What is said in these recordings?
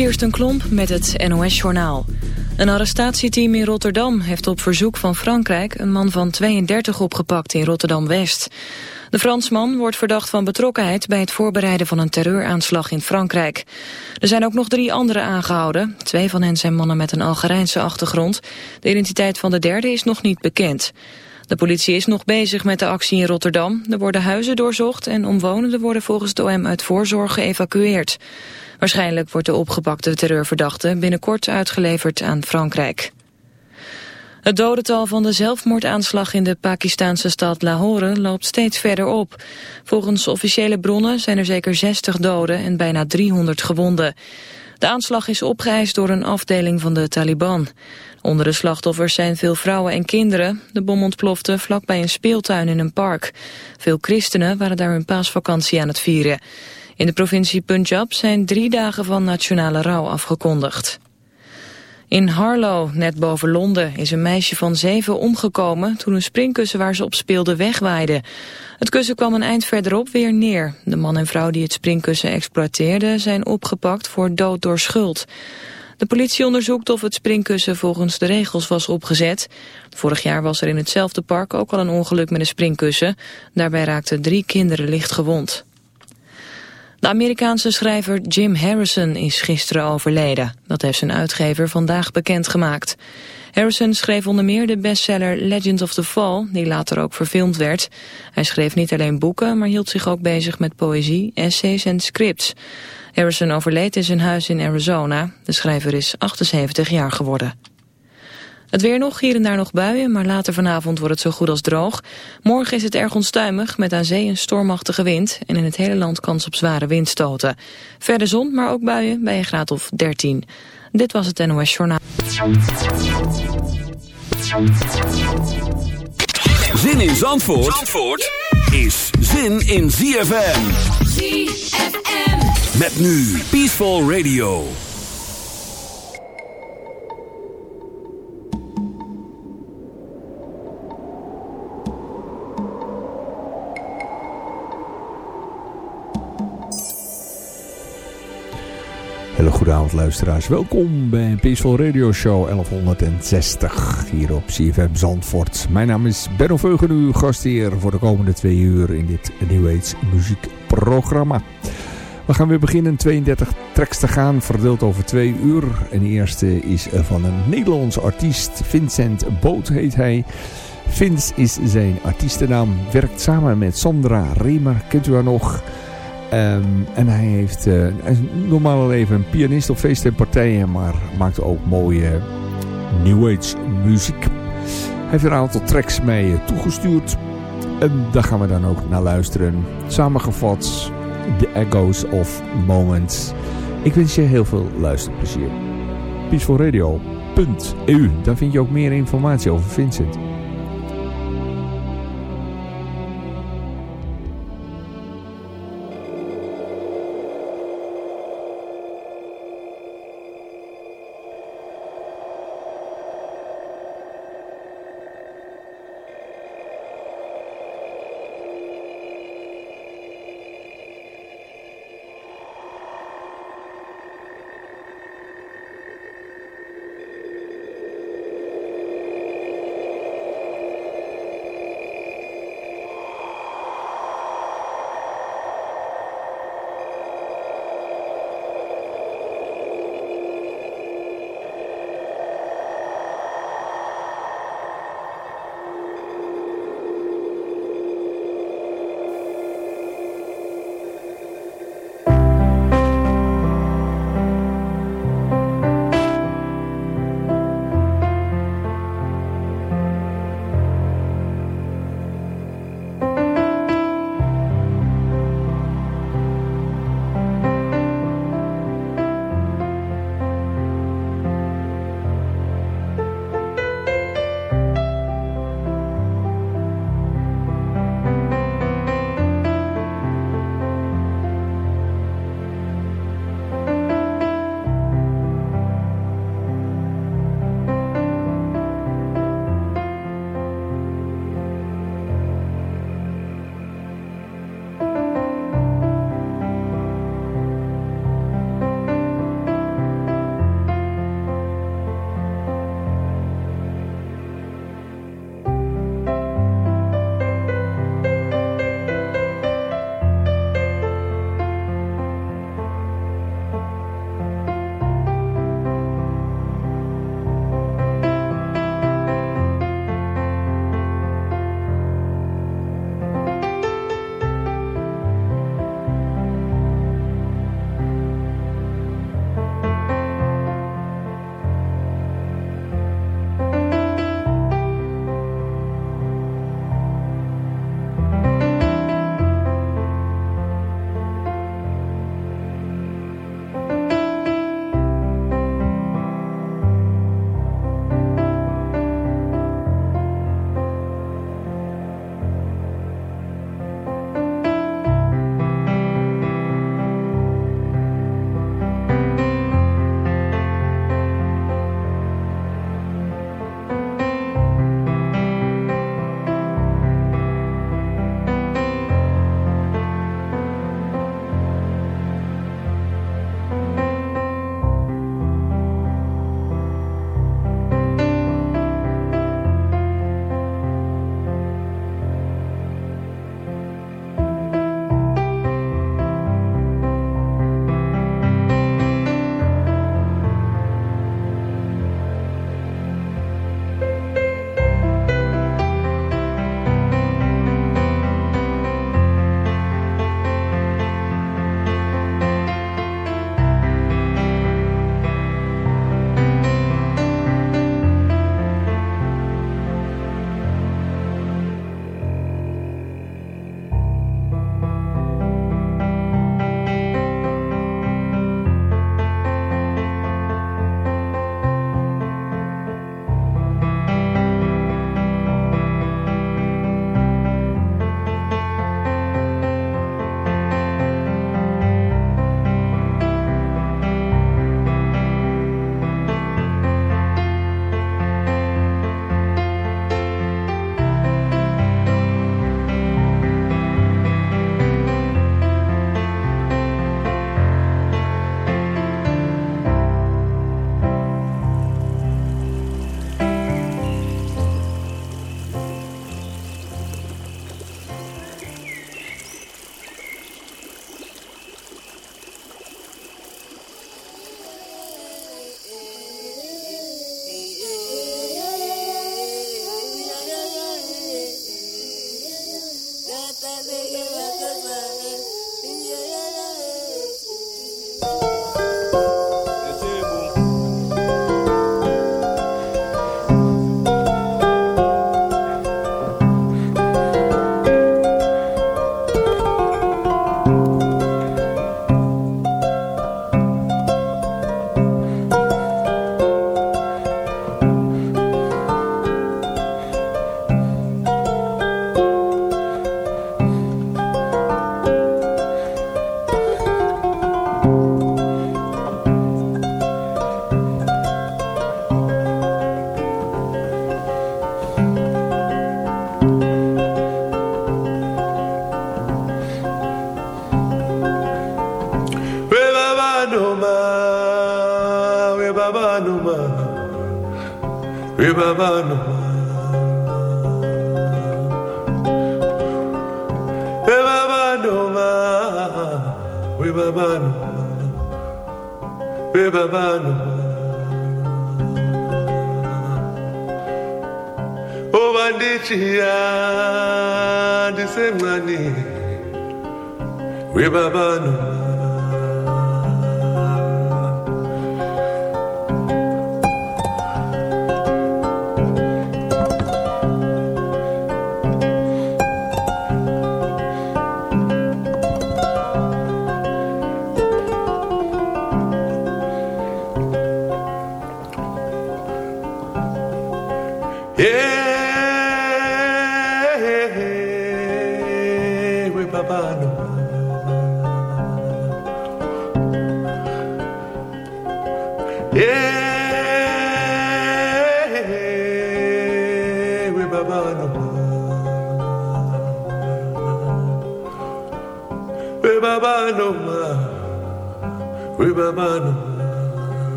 Kirsten Klomp met het NOS-journaal. Een arrestatieteam in Rotterdam heeft op verzoek van Frankrijk... een man van 32 opgepakt in Rotterdam-West. De Fransman wordt verdacht van betrokkenheid... bij het voorbereiden van een terreuraanslag in Frankrijk. Er zijn ook nog drie anderen aangehouden. Twee van hen zijn mannen met een Algerijnse achtergrond. De identiteit van de derde is nog niet bekend. De politie is nog bezig met de actie in Rotterdam. Er worden huizen doorzocht en omwonenden worden volgens het OM uit voorzorg geëvacueerd. Waarschijnlijk wordt de opgepakte terreurverdachte binnenkort uitgeleverd aan Frankrijk. Het dodental van de zelfmoordaanslag in de Pakistanse stad Lahore loopt steeds verder op. Volgens officiële bronnen zijn er zeker 60 doden en bijna 300 gewonden. De aanslag is opgeëist door een afdeling van de Taliban. Onder de slachtoffers zijn veel vrouwen en kinderen. De bom ontplofte vlakbij een speeltuin in een park. Veel christenen waren daar hun paasvakantie aan het vieren. In de provincie Punjab zijn drie dagen van nationale rouw afgekondigd. In Harlow, net boven Londen, is een meisje van zeven omgekomen toen een springkussen waar ze op speelde wegwaaide. Het kussen kwam een eind verderop weer neer. De man en vrouw die het springkussen exploiteerden zijn opgepakt voor dood door schuld. De politie onderzoekt of het springkussen volgens de regels was opgezet. Vorig jaar was er in hetzelfde park ook al een ongeluk met een springkussen. Daarbij raakten drie kinderen licht gewond. De Amerikaanse schrijver Jim Harrison is gisteren overleden. Dat heeft zijn uitgever vandaag bekendgemaakt. Harrison schreef onder meer de bestseller Legend of the Fall, die later ook verfilmd werd. Hij schreef niet alleen boeken, maar hield zich ook bezig met poëzie, essays en scripts. Harrison overleed in zijn huis in Arizona. De schrijver is 78 jaar geworden. Het weer nog, hier en daar nog buien, maar later vanavond wordt het zo goed als droog. Morgen is het erg onstuimig, met aan zee een stormachtige wind... en in het hele land kans op zware windstoten. Verder zon, maar ook buien bij een graad of 13. Dit was het NOS Journaal. Zin in Zandvoort, Zandvoort is zin in ZFM. ZFM. Met nu Peaceful Radio. Hele goede avond luisteraars. Welkom bij Peaceful Radio Show 1160 hier op CFM Zandvoort. Mijn naam is Benno Veugen, uw gastheer voor de komende twee uur in dit New Age muziekprogramma. We gaan weer beginnen 32 tracks te gaan, verdeeld over twee uur. En de eerste is van een Nederlands artiest, Vincent Boot heet hij. Vince is zijn artiestennaam, werkt samen met Sandra Remer, kent u haar nog... Um, en hij heeft uh, normaal leven een pianist op feesten en partijen, maar maakt ook mooie New Age muziek. Hij heeft een aantal tracks mee toegestuurd. En daar gaan we dan ook naar luisteren. Samengevat, The Echoes of Moments. Ik wens je heel veel luisterplezier. Peacefulradio.eu, daar vind je ook meer informatie over Vincent.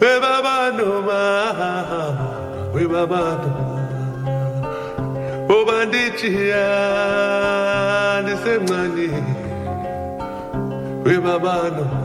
We baba no ma, we baba no ma. O banditia, the same money. We baba no ma.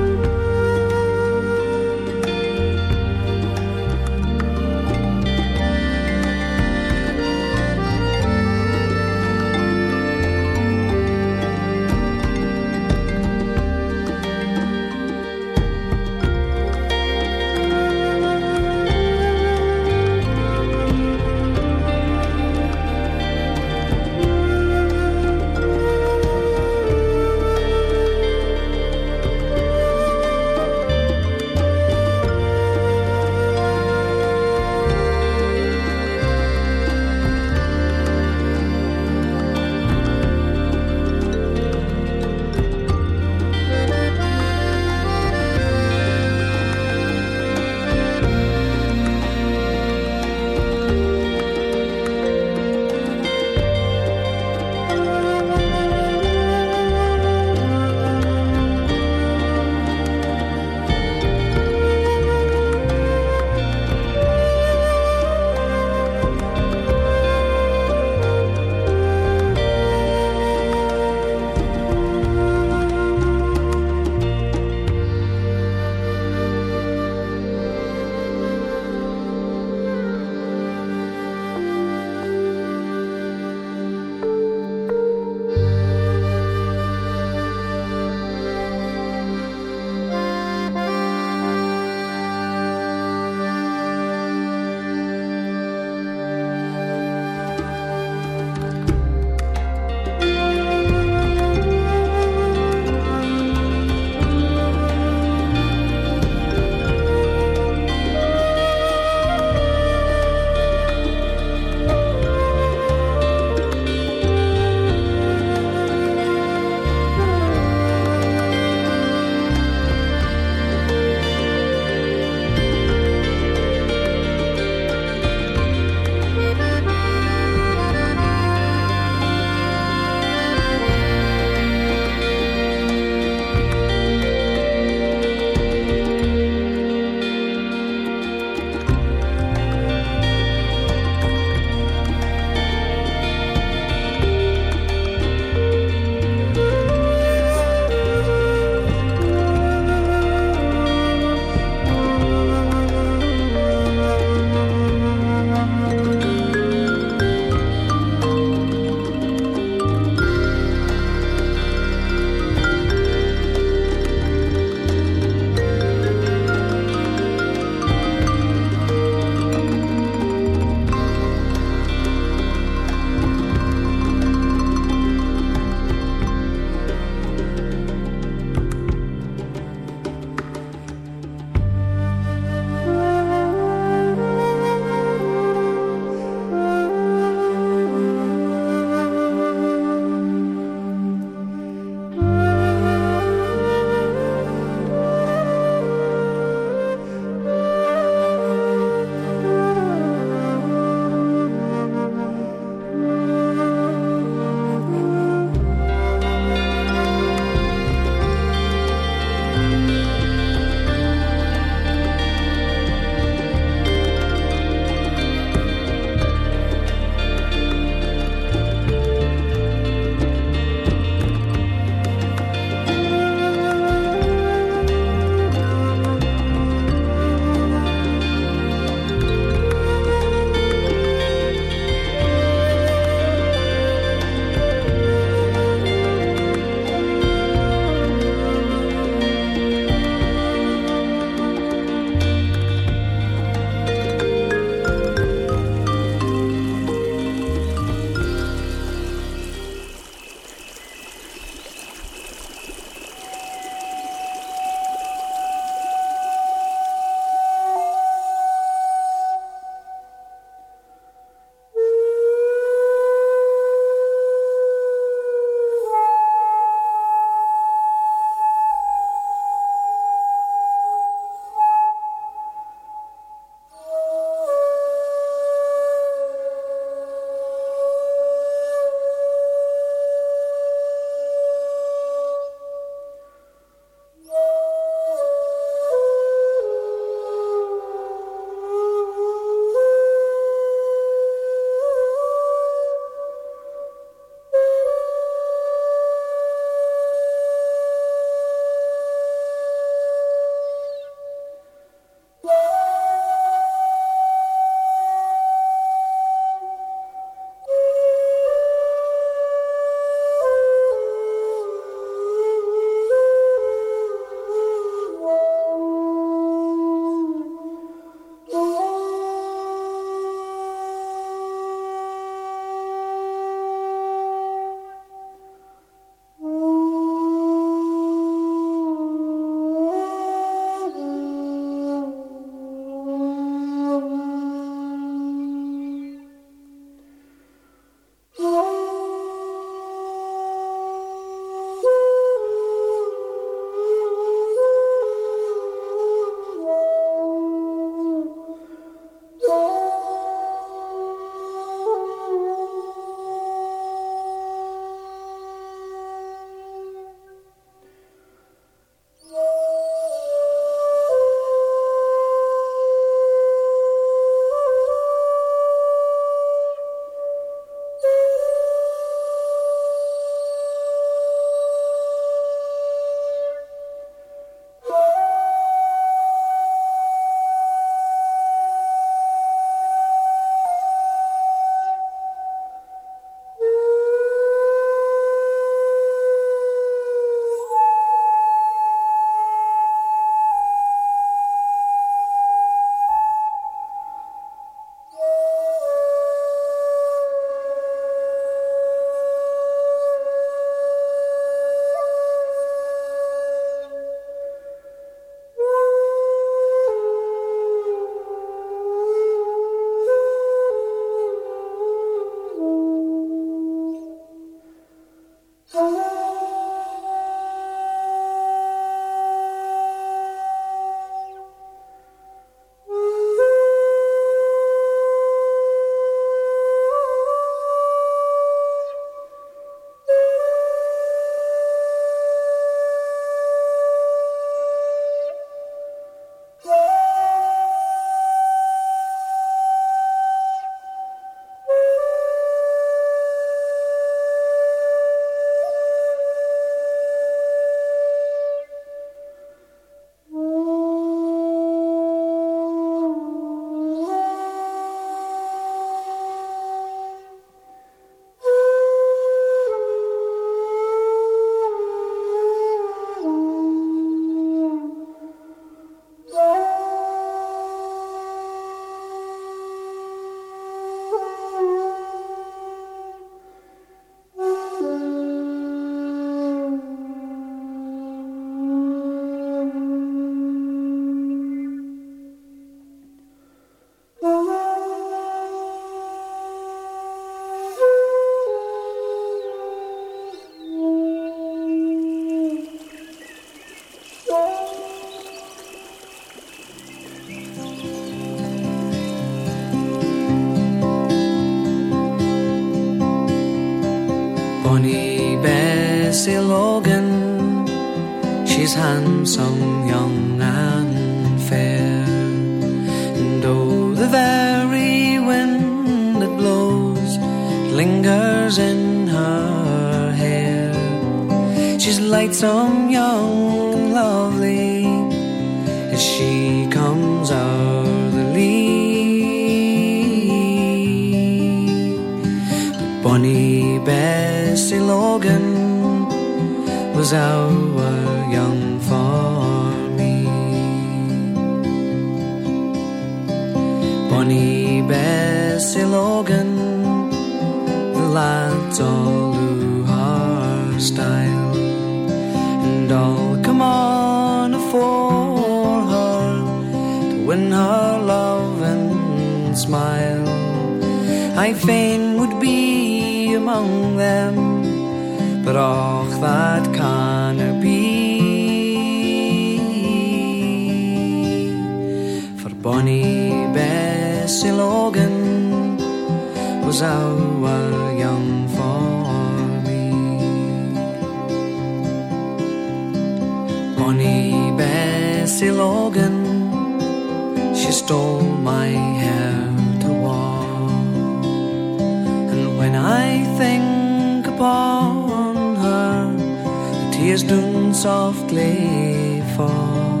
wisdom softly fall.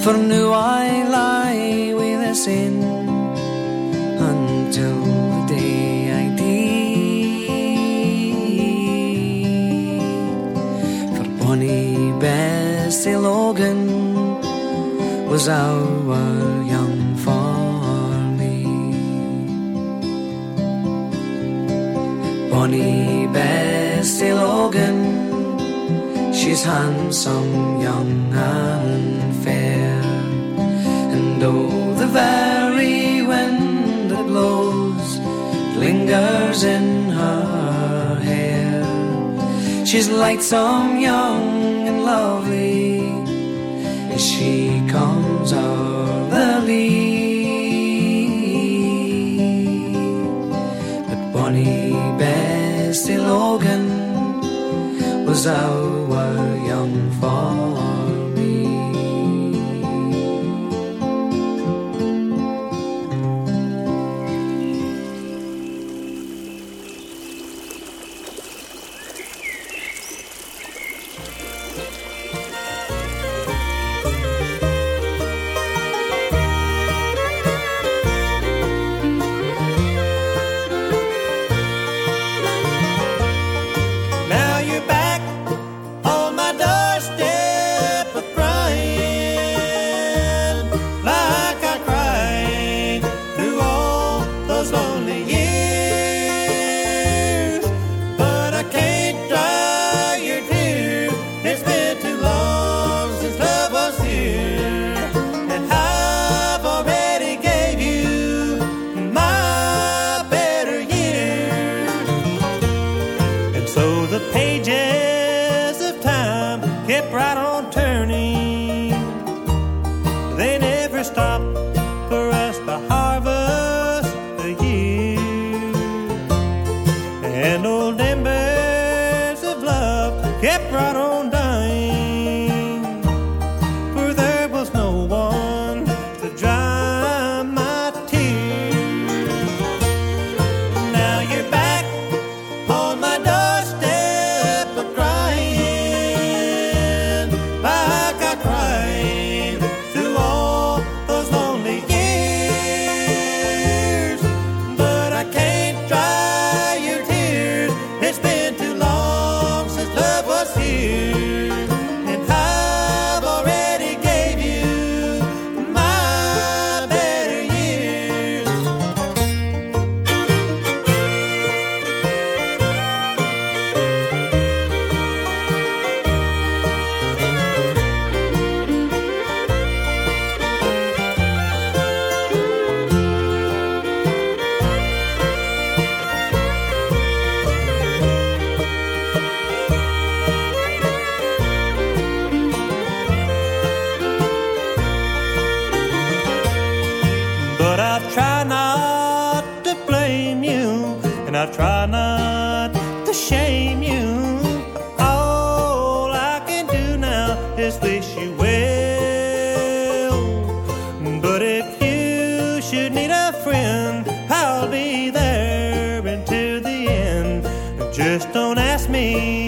For now I lie with a sin until the day I die. For bonnie Bessie Logan was our young for me. Bonnie Bessie Logan She's handsome, young, and fair. And oh, the very wind that blows lingers in her hair. She's lightsome, young, and lovely as she comes o'er the lea, But Bonnie Bessie Logan was out Just don't ask me